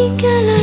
Tinggal